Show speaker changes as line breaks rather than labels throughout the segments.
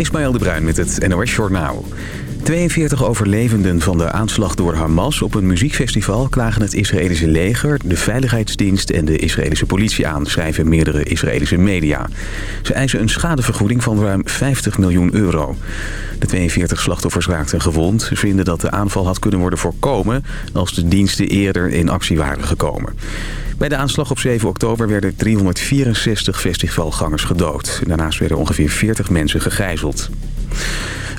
Ismaël de Bruin met het NOS Journaal. 42 overlevenden van de aanslag door Hamas op een muziekfestival... klagen het Israëlische leger, de veiligheidsdienst en de Israëlische politie aan... schrijven meerdere Israëlische media. Ze eisen een schadevergoeding van ruim 50 miljoen euro. De 42 slachtoffers raakten gewond. Ze vinden dat de aanval had kunnen worden voorkomen... als de diensten eerder in actie waren gekomen. Bij de aanslag op 7 oktober werden 364 festivalgangers gedood. Daarnaast werden ongeveer 40 mensen gegijzeld.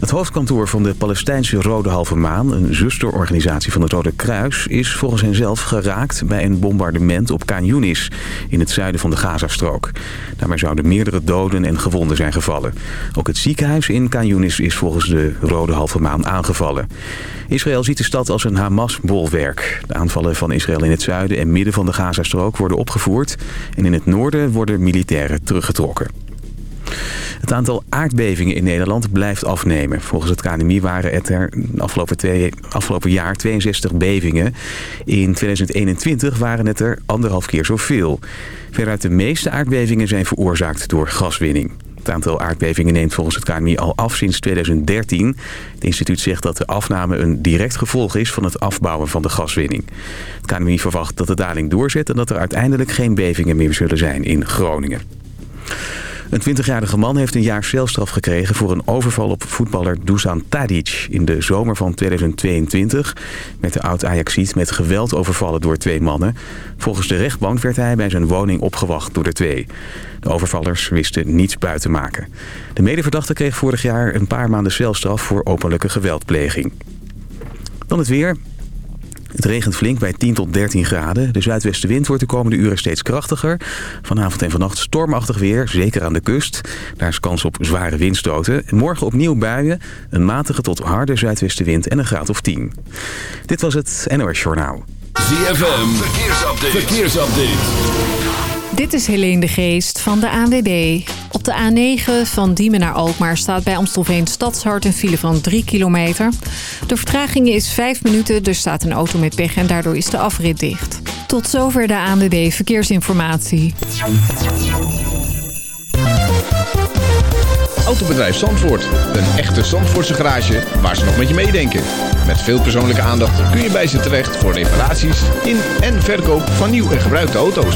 Het hoofdkantoor van de Palestijnse Rode Halve Maan, een zusterorganisatie van het Rode Kruis, is volgens hen zelf geraakt bij een bombardement op Khan Yunis in het zuiden van de Gazastrook. Daarmee zouden meerdere doden en gewonden zijn gevallen. Ook het ziekenhuis in Khan Yunis is volgens de Rode Halve Maan aangevallen. Israël ziet de stad als een Hamas-bolwerk. De aanvallen van Israël in het zuiden en midden van de Gazastrook worden opgevoerd en in het noorden worden militairen teruggetrokken. Het aantal aardbevingen in Nederland blijft afnemen. Volgens het KNMI waren het er afgelopen, twee, afgelopen jaar 62 bevingen. In 2021 waren het er anderhalf keer zoveel. Veruit de meeste aardbevingen zijn veroorzaakt door gaswinning. Het aantal aardbevingen neemt volgens het KNMI al af sinds 2013. Het instituut zegt dat de afname een direct gevolg is van het afbouwen van de gaswinning. Het KNMI verwacht dat de daling doorzet en dat er uiteindelijk geen bevingen meer zullen zijn in Groningen. Een 20-jarige man heeft een jaar celstraf gekregen voor een overval op voetballer Dusan Tadic. In de zomer van 2022 werd de oud-Ajaxiet met geweld overvallen door twee mannen. Volgens de rechtbank werd hij bij zijn woning opgewacht door de twee. De overvallers wisten niets buiten maken. De medeverdachte kreeg vorig jaar een paar maanden celstraf voor openlijke geweldpleging. Dan het weer. Het regent flink bij 10 tot 13 graden. De zuidwestenwind wordt de komende uren steeds krachtiger. Vanavond en vannacht stormachtig weer, zeker aan de kust. Daar is kans op zware windstoten. Morgen opnieuw buien, een matige tot harde zuidwestenwind en een graad of 10. Dit was het NOS Journaal.
ZFM, verkeersupdate. verkeersupdate.
Dit is Helene de Geest van de ANWB. Op de A9 van Diemen naar Alkmaar staat bij Amstelveen Stadshart een file van 3 kilometer. De vertraging is 5 minuten, er staat een auto met pech en daardoor is de afrit dicht. Tot zover de ANWB Verkeersinformatie.
Autobedrijf Zandvoort. Een echte Zandvoortse garage waar ze nog met je meedenken. Met veel persoonlijke aandacht kun je bij ze terecht voor reparaties in en verkoop van nieuw en gebruikte auto's.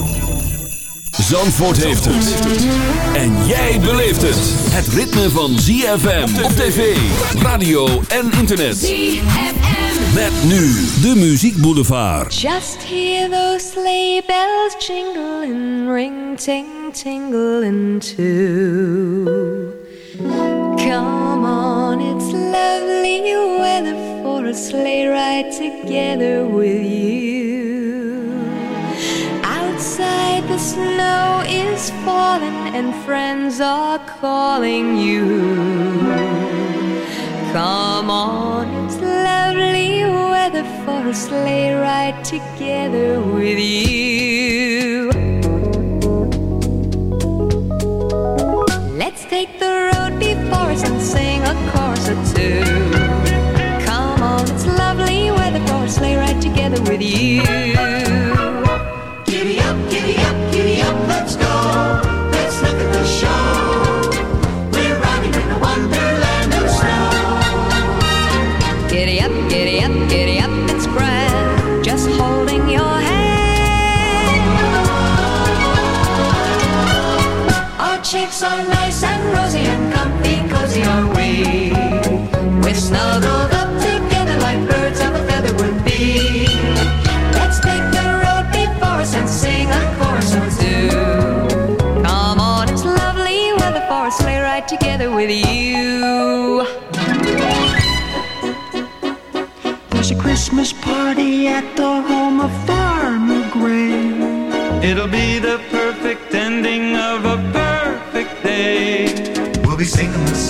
Zandvoort heeft het. En jij beleeft het. Het ritme van ZFM op tv, radio en internet. ZFM. Met nu de Muziek Boulevard.
Just hear those sleigh bells jingle and ring ting tingling too. Come on, it's lovely weather for a sleigh ride together with you. The snow is falling and friends are calling you. Come on, it's lovely weather for a sleigh ride together with you. Let's take the road before us and sing a chorus or two. Come on, it's lovely weather for a sleigh ride together with you.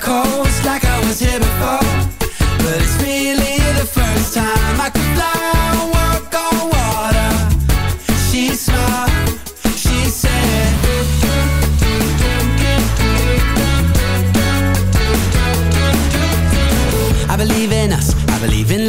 miracles like I was here before. But it's really the first time I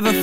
I was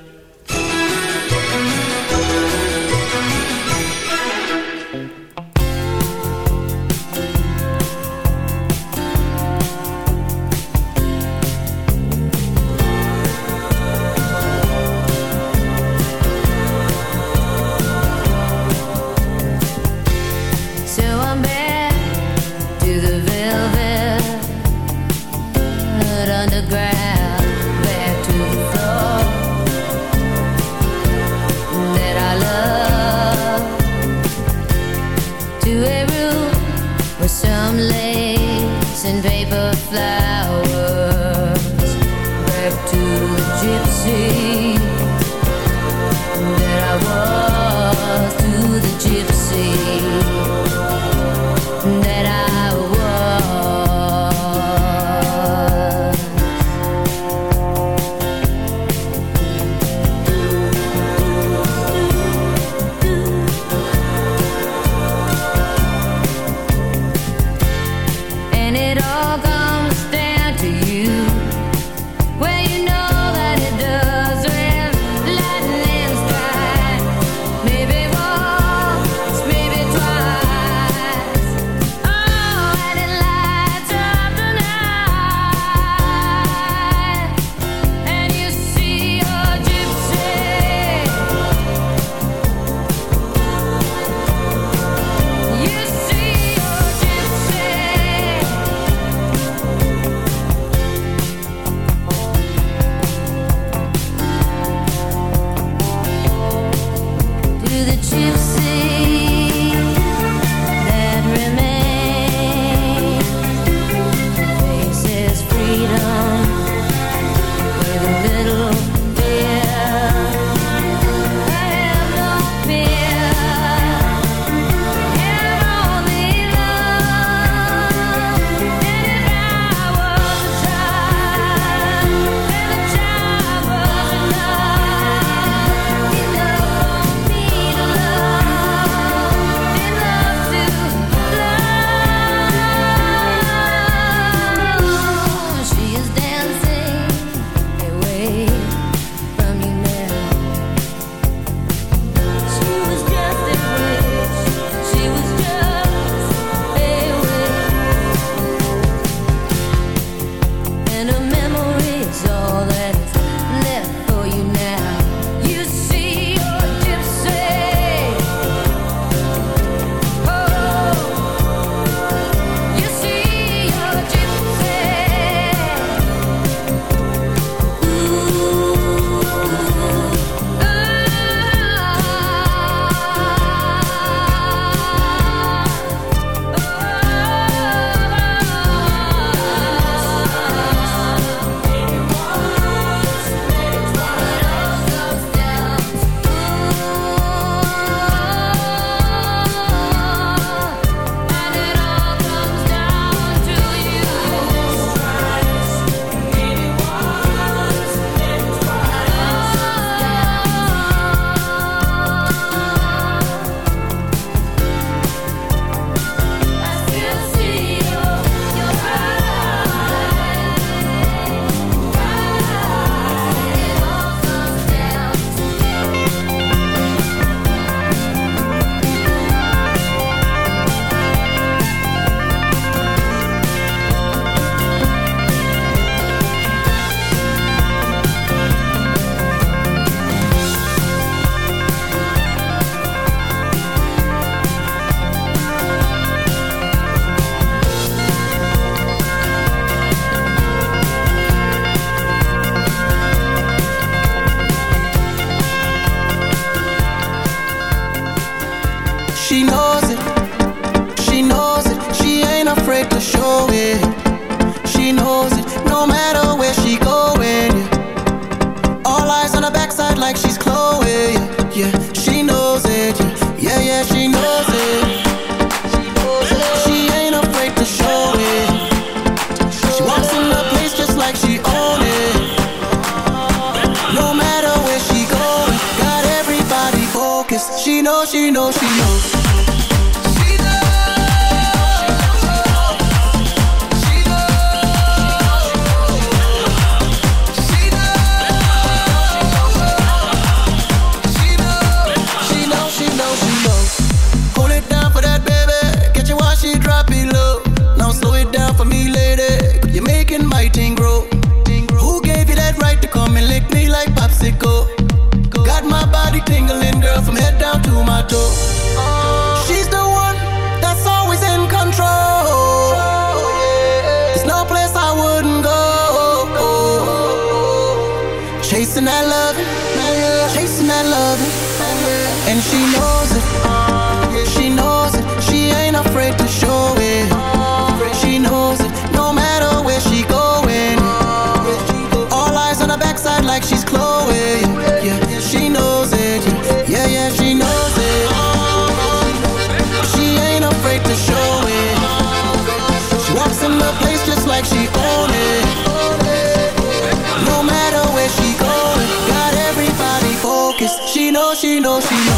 She
knows,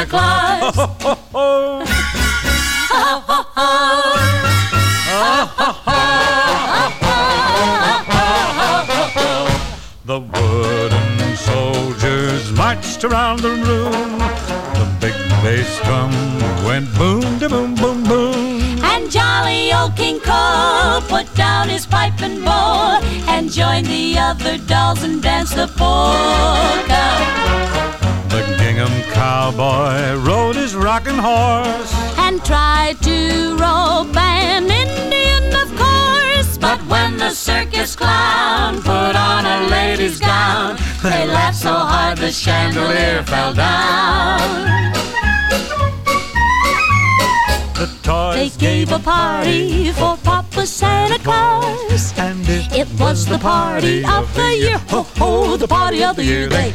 Santa Claus. The wooden soldiers marched around the room. The big bass drum went boom, da boom, boom, boom.
And jolly old King Cole put down his pipe and bowl and joined the other dolls and danced the polka.
The cowboy rode his rocking horse.
And tried to rope an Indian, of course. But when the circus clown put on a lady's gown, they laughed so hard the chandelier fell down.
The
They
toys
gave a party for Papa Santa Claus.
and it,
It was the party of the year. Ho, ho, the party of the year. They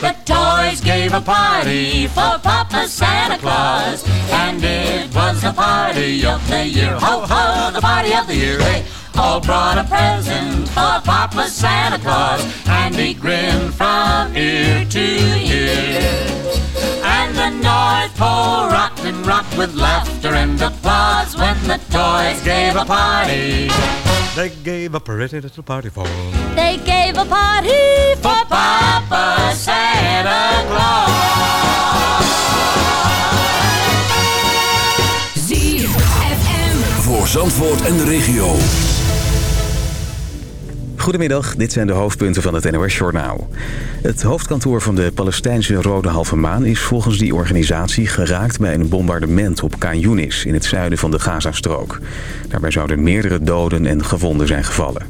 The toys gave a party for Papa Santa Claus, and it was the party of the year. Ho ho, the party of the year. They all brought a present for Papa Santa Claus, and he grinned from ear to ear. And the North Pole rocked and rocked with laughter and applause when the toys gave a party.
They gave a pretty little party for
They gave a party for Papa Santa Claus.
ZFM. Voor Zandvoort en de regio.
Goedemiddag, dit zijn de hoofdpunten van het NOS-journaal. Het hoofdkantoor van de Palestijnse Rode Halve Maan is volgens die organisatie geraakt bij een bombardement op Khan Yunis in het zuiden van de Gazastrook. Daarbij zouden meerdere doden en gewonden zijn gevallen.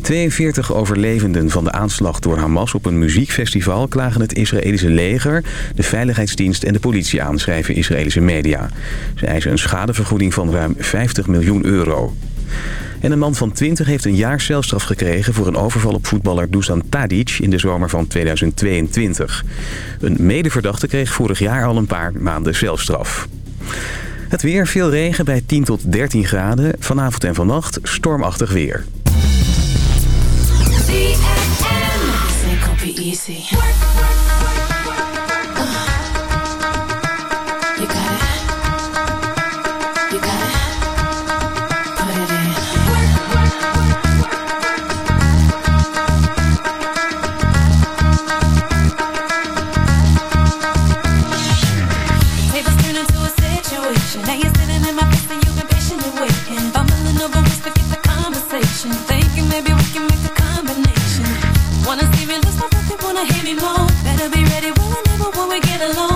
42 overlevenden van de aanslag door Hamas op een muziekfestival... klagen het Israëlische leger, de veiligheidsdienst en de politie aan... schrijven Israëlische media. Ze eisen een schadevergoeding van ruim 50 miljoen euro. En een man van 20 heeft een jaar celstraf gekregen... voor een overval op voetballer Dusan Tadic in de zomer van 2022. Een medeverdachte kreeg vorig jaar al een paar maanden celstraf. Het weer, veel regen bij 10 tot 13 graden. Vanavond en vannacht stormachtig weer.
We get
alone.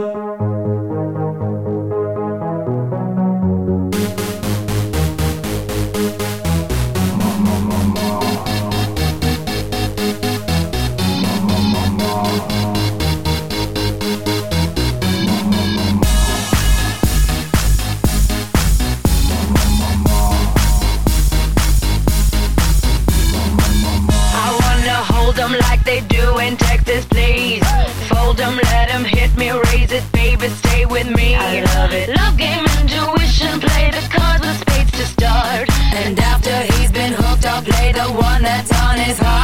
That's on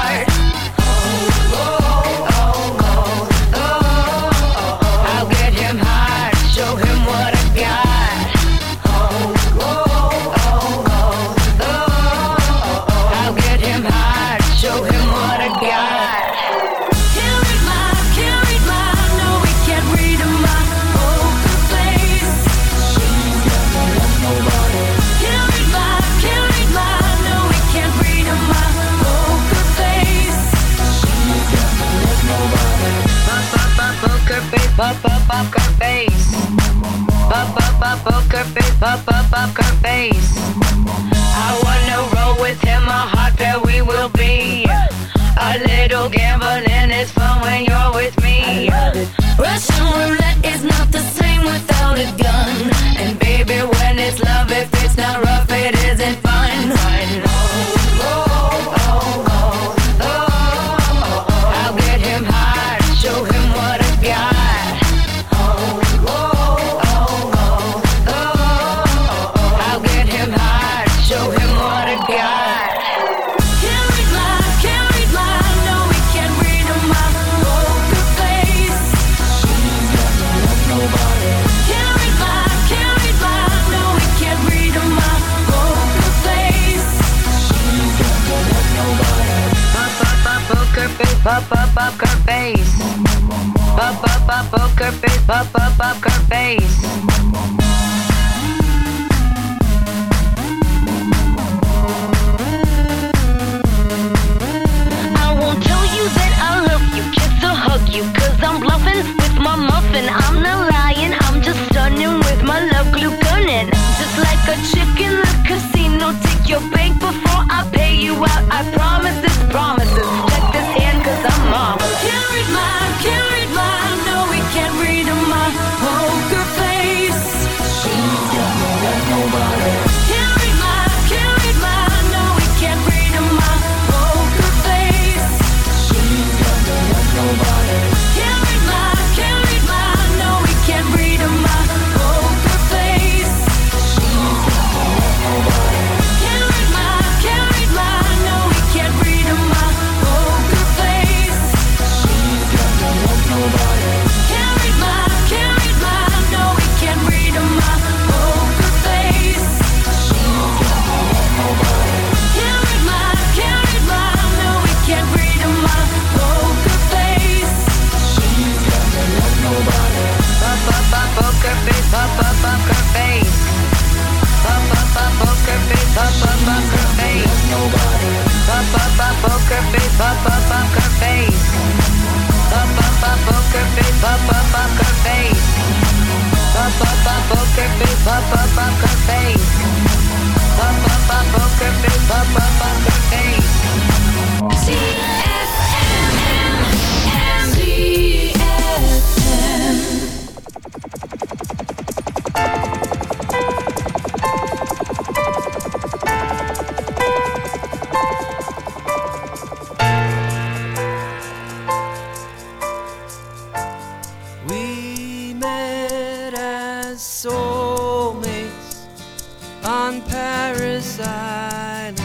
on Parris Island.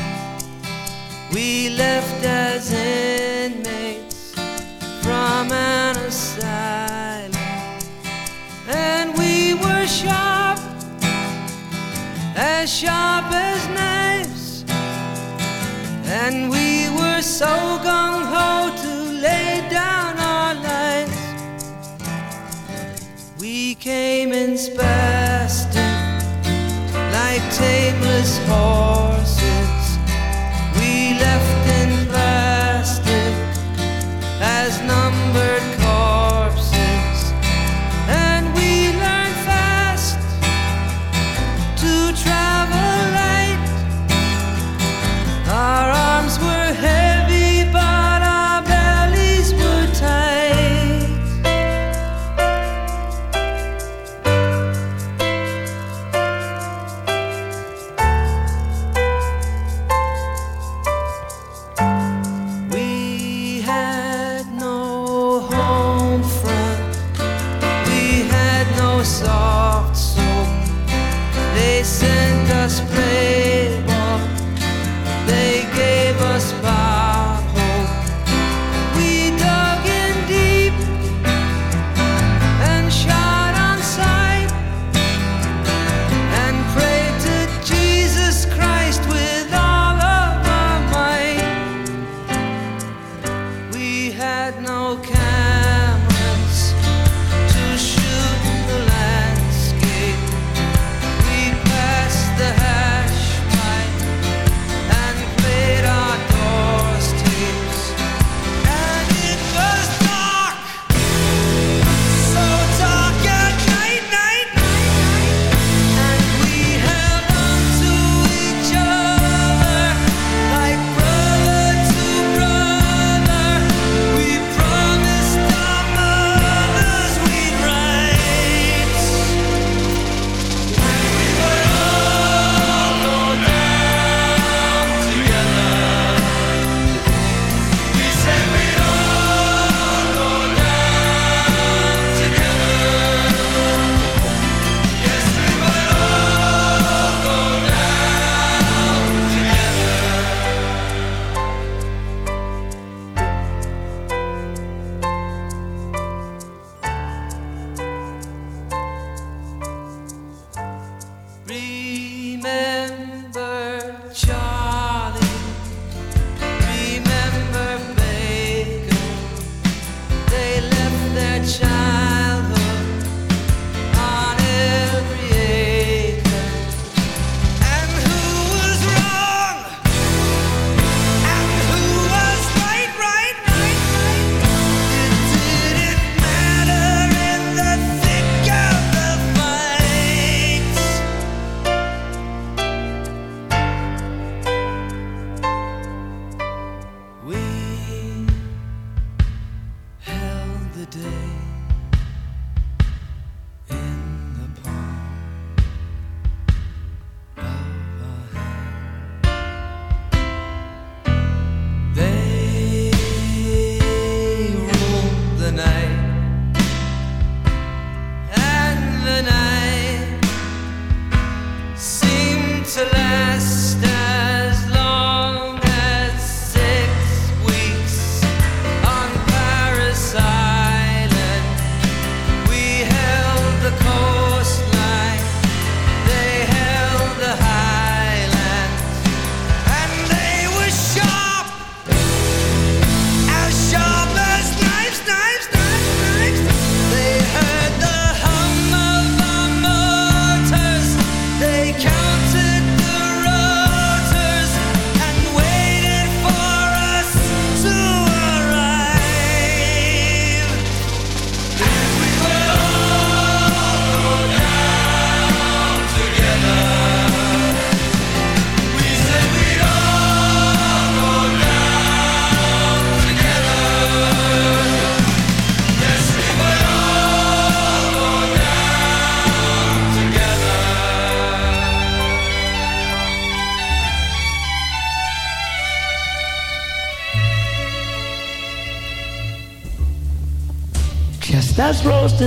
We left as inmates from an asylum, and we were sharp, as sharp as knives, and we were so gung ho. tameless horse.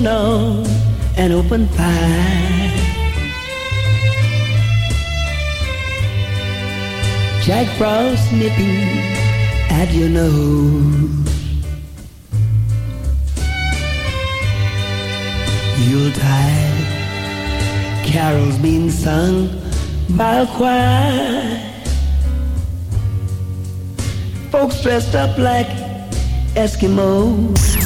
Roasting an open fire. Jack Frost nipping at your nose. Yuletide carols being sung by a choir. Folks dressed up like Eskimos.